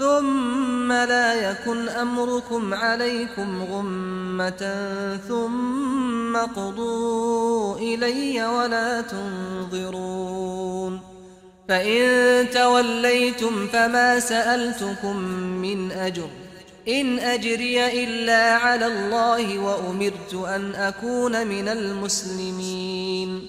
ثم لا يكن أمركم عليكم غمة ثم قضوا إلي ولا تنظرون فإن توليتم فما سألتكم من أجر إن أجري إلا على الله وأمرت أن أكون من المسلمين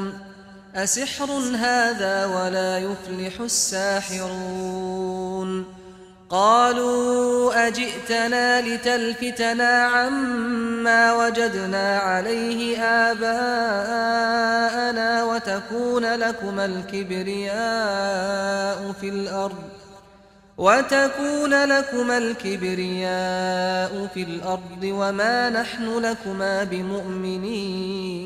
أسحر هذا ولا يفلح الساحرون قالوا أجئتنا لتلفتنا عما وجدنا عليه آباءنا وتكون لكما الكبرياء في الأرض وتكون لكما الكبرياء في الأرض وما نحن لكما بمؤمنين